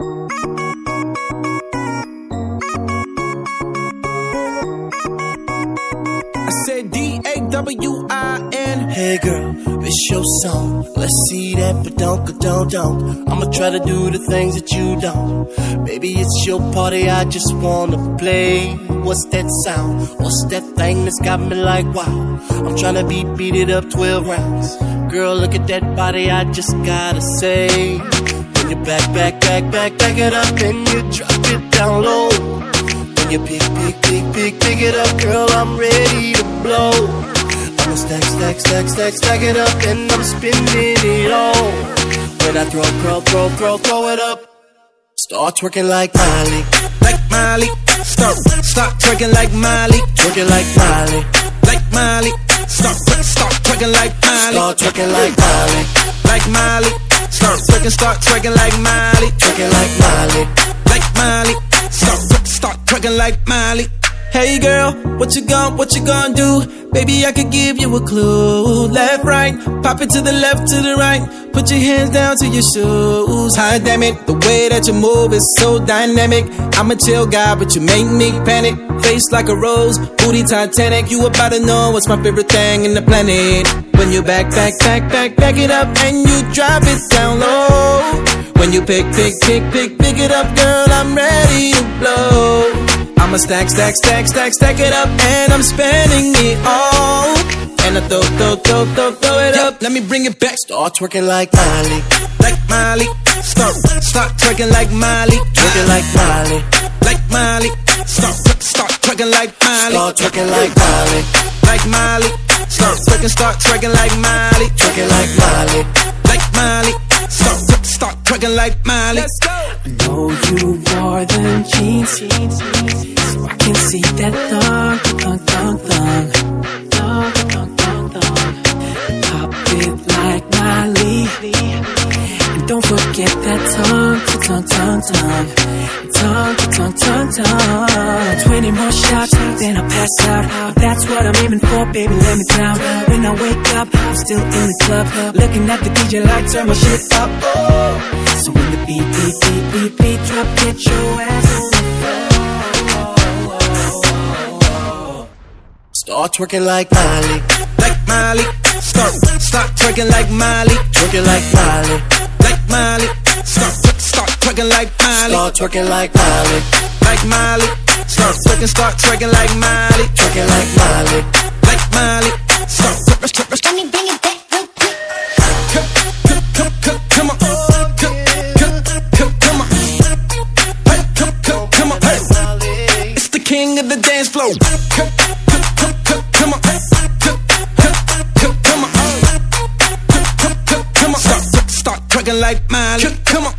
I said D A W I N. Hey girl, it's your song. Let's see that, but don't don't, don't. I'ma try to do the things that you don't. Baby, it's your party, I just wanna play. What's that sound? What's that thing that's got me like wow? I'm tryna be beat it up 12 rounds. Girl, look at that body, I just gotta say. When you back, back, back, back, back it up and you drop it down low. When you pick, pick, pick, pick, pick it up, girl, I'm ready to blow. I'ma stack, stack, stack, stack, stack it up, and I'm spinning it all. When I throw, throw, throw, throw, throw it up, start twerking like Miley, Like Miley. Start, start twerking like Miley. twerking like Miley, Like Miley. Start, start twerking like Miley. start twerking like Miley, Like Miley. Start twerking, start twerking like Miley. twerking like Miley. Like Miley. Start, start twerking like Miley. Hey girl, what you gon' what you gon' do? Baby, I could give you a clue. Left, right, pop it to the left, to the right. Put your hands down to your shoes. Hot damn it, the way that you move is so dynamic. I'm a chill guy, but you make me panic. Face like a rose, booty Titanic. You about to know what's my favorite thing in the planet. When you back, back, back, back, back it up and you drop it down low. When you pick, pick, pick, pick, pick it up, girl, I'm ready to blow. I'ma stack, stack, stack, stack, stack it up, and I'm spending it all. And I throw, throw, throw, throw, throw it up. Let me bring it back. Start twerking like Miley, Like Miley. Start, start twerking like Miley. twerking like Miley, Like Miley. Start, start twerking like Miley. start twerking like Miley, Like Miley. Start twerking, start twerking like Miley. twerking like Miley. Like Miley. Start, start twerking like Miley. Let's go. know you more than jeans. So I can see that thong, thong, thong, thong. Thong, thong, thong, thong. Pop it like Miley. Don't forget that tongue, tongue, tongue, tongue. Tongue, tongue, tongue, tongue. 20 more shots, then I pass out. That's what I'm aiming for, baby, let me down. When I wake up, I'm still in the club. Looking at the DJ like, turn my shit up. Oh. So when the beat, beat, beat, beat, beat drop, get your ass on the floor. Start twerking like Miley, Like Miley. Start, start twerking like Miley. twerking Like Miley. Start, start twerking like Miley. start twerking like Miley, Like Miley. Start twerking, start twerking like Miley. twerking like Miley. Like Miley. Start, start, start, Let me bring it back real quick. come, come, come, come, come on. Come, come, come, come on. Come, come, come on. It's the king of the dance floor. Come, come, come, come, come on. Come, come, come, come on. Come, come, come, come on. Start, start twerking like Miley. Come on.